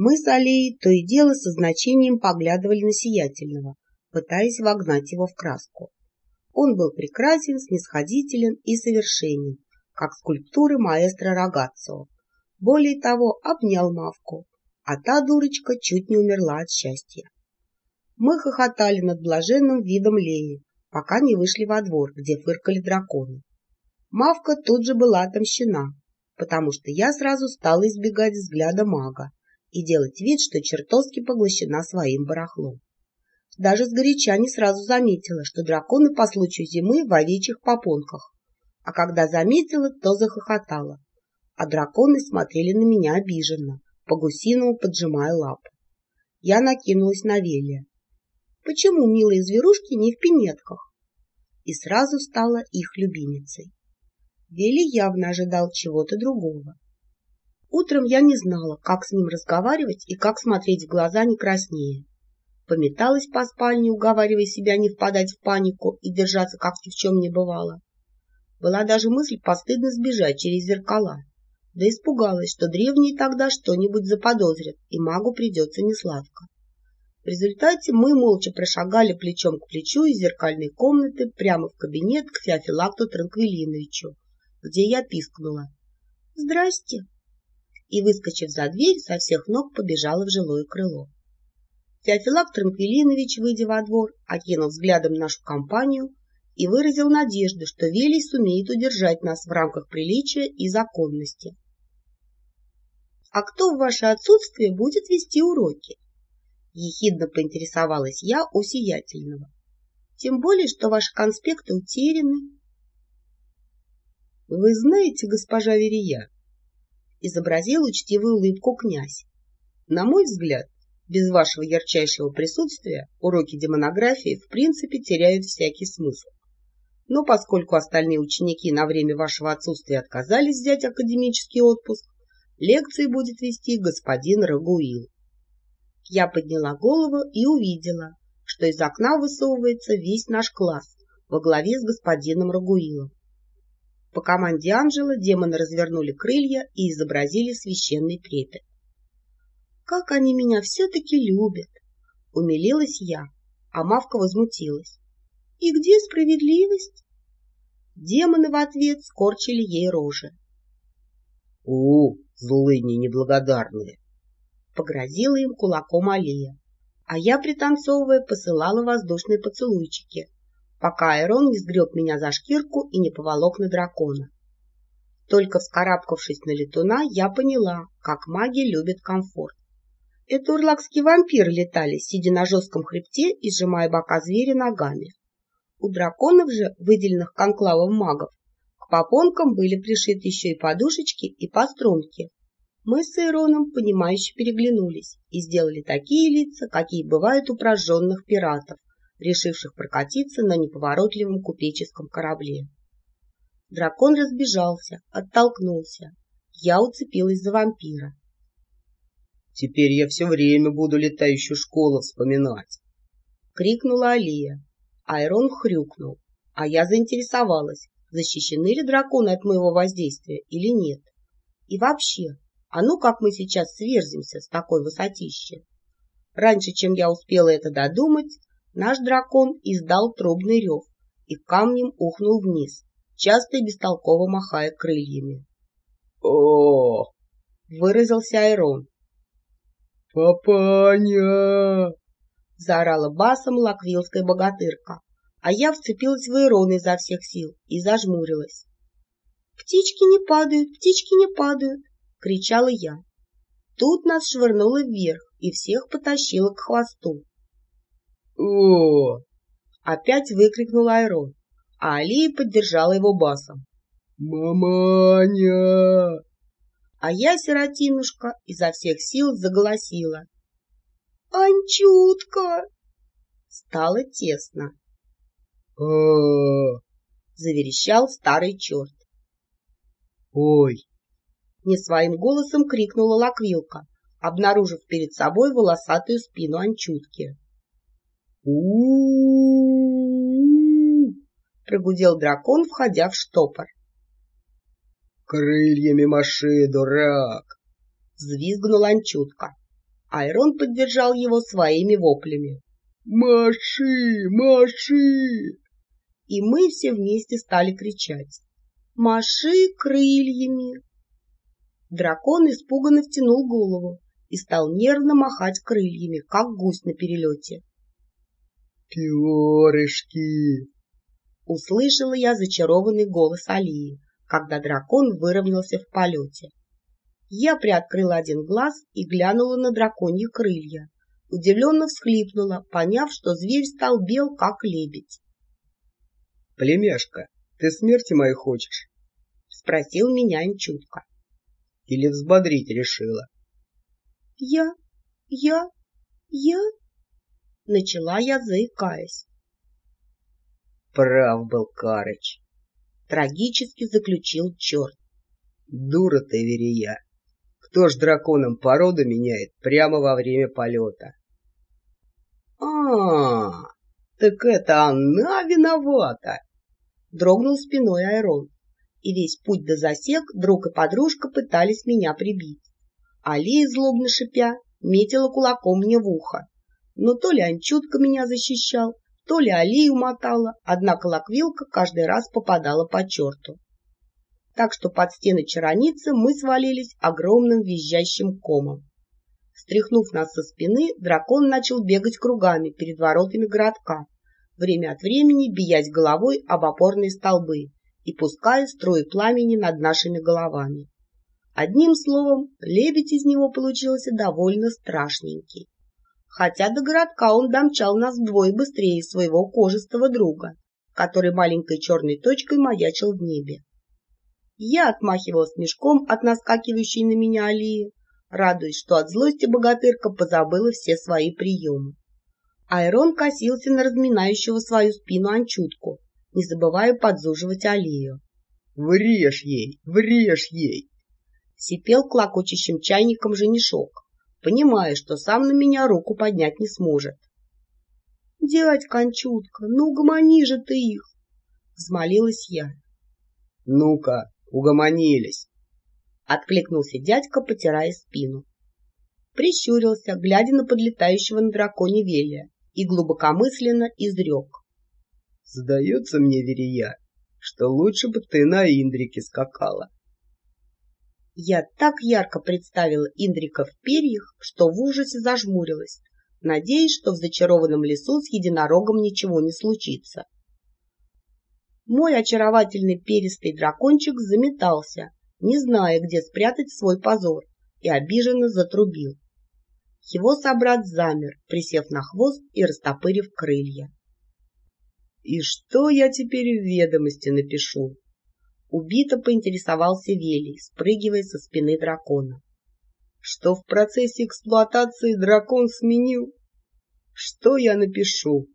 Мы с Алией то и дело со значением поглядывали на Сиятельного, пытаясь вогнать его в краску. Он был прекрасен, снисходителен и совершенен, как скульптуры маэстро Рогацио. Более того, обнял Мавку, а та дурочка чуть не умерла от счастья. Мы хохотали над блаженным видом Леи, пока не вышли во двор, где фыркали драконы. Мавка тут же была отомщена, потому что я сразу стала избегать взгляда мага и делать вид, что чертовски поглощена своим барахлом. Даже сгоряча не сразу заметила, что драконы по случаю зимы в овечьих попонках, а когда заметила, то захохотала, а драконы смотрели на меня обиженно, по-гусиному поджимая лапы. Я накинулась на Велия. Почему милые зверушки не в пинетках? И сразу стала их любимицей. Вели явно ожидал чего-то другого. Утром я не знала, как с ним разговаривать и как смотреть в глаза не краснее. Пометалась по спальне, уговаривая себя не впадать в панику и держаться, как ни в чем не бывало. Была даже мысль постыдно сбежать через зеркала. Да испугалась, что древние тогда что-нибудь заподозрят, и магу придется несладко. В результате мы молча прошагали плечом к плечу из зеркальной комнаты прямо в кабинет к Феофилакту Транквилиновичу, где я пискнула. «Здрасте!» И, выскочив за дверь, со всех ног побежала в жилое крыло. Феофилак Транквилинович, выйдя во двор, окинул взглядом нашу компанию и выразил надежду, что Велий сумеет удержать нас в рамках приличия и законности. «А кто в ваше отсутствие будет вести уроки?» Ехидно поинтересовалась я у Сиятельного. «Тем более, что ваши конспекты утеряны». «Вы знаете, госпожа Верия, изобразил учтивую улыбку князь. На мой взгляд, без вашего ярчайшего присутствия уроки демонографии в принципе теряют всякий смысл. Но поскольку остальные ученики на время вашего отсутствия отказались взять академический отпуск, лекции будет вести господин Рагуил. Я подняла голову и увидела, что из окна высовывается весь наш класс во главе с господином Рагуилом. По команде Анжела демоны развернули крылья и изобразили священный трепет. «Как они меня все-таки любят!» — умилилась я, а Мавка возмутилась. «И где справедливость?» Демоны в ответ скорчили ей рожи. «У, злыни неблагодарные!» — погрозила им кулаком Алия, а я, пританцовывая, посылала воздушные поцелуйчики, пока Айрон не сгреб меня за шкирку и не поволок на дракона. Только вскарабкавшись на летуна, я поняла, как маги любят комфорт. Это урлакские вампиры летали, сидя на жестком хребте и сжимая бока зверя ногами. У драконов же, выделенных конклавом магов, к попонкам были пришиты еще и подушечки и пострунки. Мы с Ироном, понимающе переглянулись и сделали такие лица, какие бывают у прожженных пиратов решивших прокатиться на неповоротливом купеческом корабле. Дракон разбежался, оттолкнулся. Я уцепилась за вампира. «Теперь я все время буду летающую школу вспоминать!» — крикнула Алия. Айрон хрюкнул, а я заинтересовалась, защищены ли драконы от моего воздействия или нет. И вообще, а ну как мы сейчас сверзимся с такой высотищи? Раньше, чем я успела это додумать, Наш дракон издал трубный рев и камнем ухнул вниз, часто и бестолково махая крыльями. о выразился Айрон. «Папаня!» — заорала басом лаквилская богатырка, а я вцепилась в Айрона изо всех сил и зажмурилась. «Птички не падают, птички не падают!» — кричала я. Тут нас швырнуло вверх и всех потащило к хвосту о Опять выкрикнул Айрон, а Алия поддержала его басом. «Маманя!» А я, сиротинушка, изо всех сил заголосила. «Анчутка!» Стало тесно. а заверещал старый черт. «Ой!» Не своим голосом крикнула Лаквилка, обнаружив перед собой волосатую спину Анчутки у прогудел дракон, входя в штопор. «Крыльями маши, дурак!» — взвизгнул Анчутка. Айрон поддержал его своими воплями. «Маши! Маши!» И мы все вместе стали кричать. «Маши крыльями!» Дракон испуганно втянул голову и стал нервно махать крыльями, как гусь на перелете. «Перышки!» Услышала я зачарованный голос Алии, когда дракон выровнялся в полете. Я приоткрыла один глаз и глянула на драконьи крылья. Удивленно всхлипнула, поняв, что зверь стал бел, как лебедь. — Племяшка, ты смерти моей хочешь? — спросил меня Анчутка. — Или взбодрить решила? — Я, я, я... — начала я, заикаясь. Прав был Карыч. Трагически заключил черт. Дура ты, Верия. Кто ж драконом породу меняет прямо во время полета? А, -а, -а так это она виновата! Дрогнул спиной Айрон, и весь путь до засек друг и подружка пытались меня прибить. Алия, злобно шипя, метила кулаком мне в ухо. Но то ли Анчутка меня защищал, то ли Алию мотала, однако лаквилка каждый раз попадала по черту. Так что под стены чароницы мы свалились огромным визжащим комом. Стряхнув нас со спины, дракон начал бегать кругами перед воротами городка, время от времени биясь головой об опорные столбы и пуская струи пламени над нашими головами. Одним словом, лебедь из него получился довольно страшненький хотя до городка он домчал нас вдвое быстрее своего кожистого друга, который маленькой черной точкой маячил в небе. Я отмахивалась мешком от наскакивающей на меня Алии, радуясь, что от злости богатырка позабыла все свои приемы. Айрон косился на разминающего свою спину анчутку, не забывая подзуживать Алию. «Врежь ей! Врежь ей!» Сипел клокочущим чайником женишок, понимая, что сам на меня руку поднять не сможет. — Дядька Анчутка, ну угомони же ты их! — взмолилась я. — Ну-ка, угомонились! — откликнулся дядька, потирая спину. Прищурился, глядя на подлетающего на драконе Велия, и глубокомысленно изрек. — Сдается мне, Верия, что лучше бы ты на Индрике скакала. Я так ярко представила Индрика в перьях, что в ужасе зажмурилась, надеясь, что в зачарованном лесу с единорогом ничего не случится. Мой очаровательный перистый дракончик заметался, не зная, где спрятать свой позор, и обиженно затрубил. Его собрат замер, присев на хвост и растопырив крылья. — И что я теперь в ведомости напишу? Убито поинтересовался Велий, спрыгивая со спины дракона. Что в процессе эксплуатации дракон сменил? Что я напишу?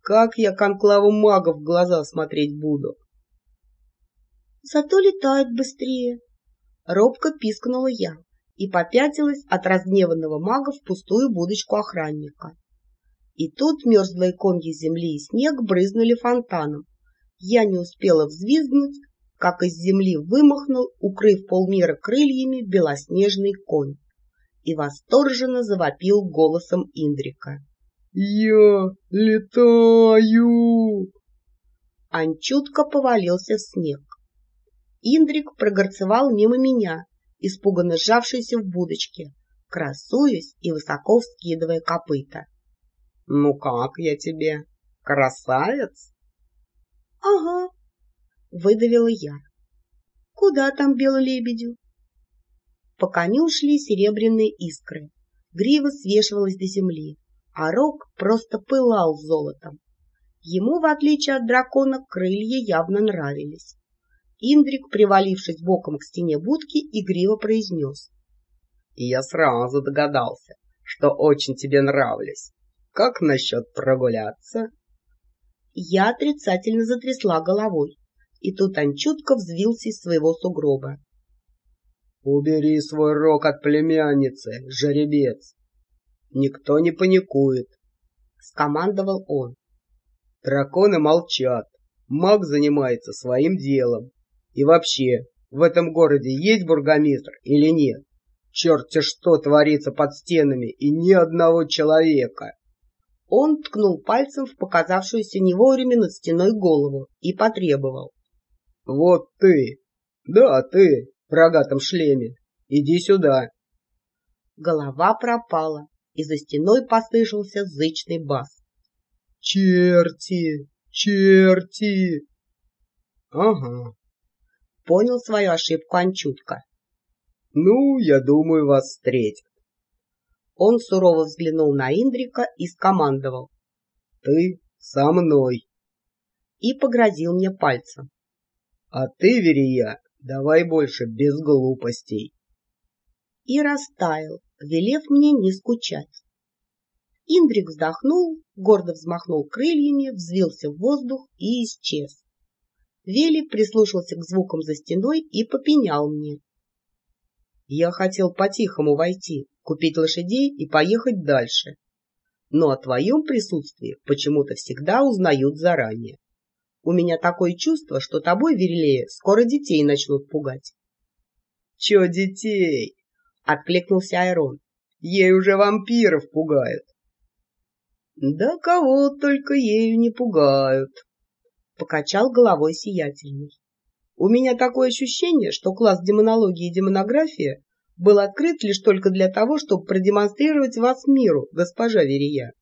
Как я конклаву магов в глаза смотреть буду? Зато летает быстрее. Робко пискнула я и попятилась от разгневанного мага в пустую будочку охранника. И тут мерзлые комья земли и снег брызнули фонтаном. Я не успела взвизгнуть, как из земли вымахнул, укрыв полмира крыльями, белоснежный конь и восторженно завопил голосом Индрика. «Я летаю!» Анчутка повалился в снег. Индрик прогорцевал мимо меня, испуганно сжавшийся в будочке, красуясь и высоко вскидывая копыта. — Ну как я тебе? Красавец? — Ага, — выдавила я. «Куда там белый лебедю?» По коню шли серебряные искры. Грива свешивалась до земли, а рог просто пылал золотом. Ему, в отличие от дракона, крылья явно нравились. Индрик, привалившись боком к стене будки, игриво произнес. — Я сразу догадался, что очень тебе нравлюсь. Как насчет прогуляться? Я отрицательно затрясла головой и тут Анчутка взвился из своего сугроба. — Убери свой рог от племянницы, жеребец! Никто не паникует, — скомандовал он. Драконы молчат, маг занимается своим делом. И вообще, в этом городе есть бургомистр или нет? Черт-те что творится под стенами, и ни одного человека. Он ткнул пальцем в показавшуюся не вовремя над стеной голову и потребовал. — Вот ты! Да, ты, в рогатом шлеме. Иди сюда. Голова пропала, и за стеной послышался зычный бас. — Черти! Черти! — Ага. Понял свою ошибку Анчутка. — Ну, я думаю, вас встретят. Он сурово взглянул на Индрика и скомандовал. — Ты со мной. И погрозил мне пальцем. — А ты, Верия, давай больше без глупостей. И растаял, велев мне не скучать. Индрик вздохнул, гордо взмахнул крыльями, взвился в воздух и исчез. Вели прислушался к звукам за стеной и попенял мне. Я хотел по-тихому войти, купить лошадей и поехать дальше. Но о твоем присутствии почему-то всегда узнают заранее. У меня такое чувство, что тобой, Верлея, скоро детей начнут пугать. — Чё детей? — откликнулся Айрон. — Ей уже вампиров пугают. — Да кого только ею не пугают, — покачал головой сиятельный. У меня такое ощущение, что класс демонологии и демонография был открыт лишь только для того, чтобы продемонстрировать вас миру, госпожа Верия.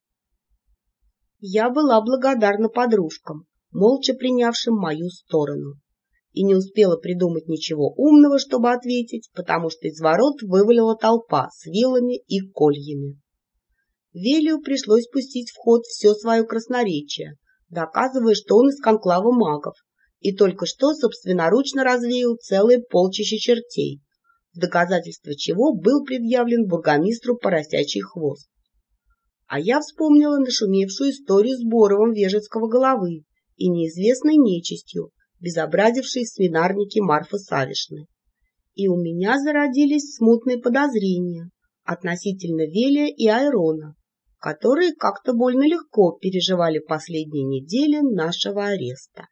Я была благодарна подружкам, молча принявшим мою сторону, и не успела придумать ничего умного, чтобы ответить, потому что из ворот вывалила толпа с вилами и кольями. Велию пришлось пустить в ход все свое красноречие, доказывая, что он из конклава магов, и только что собственноручно развеял целые полчища чертей, в доказательство чего был предъявлен бургомистру поросячий хвост. А я вспомнила нашумевшую историю с Боровым Вежецкого головы и неизвестной нечистью, безобразившей в свинарнике Марфы Савишны. И у меня зародились смутные подозрения относительно Велия и Айрона, которые как-то больно легко переживали последние недели нашего ареста.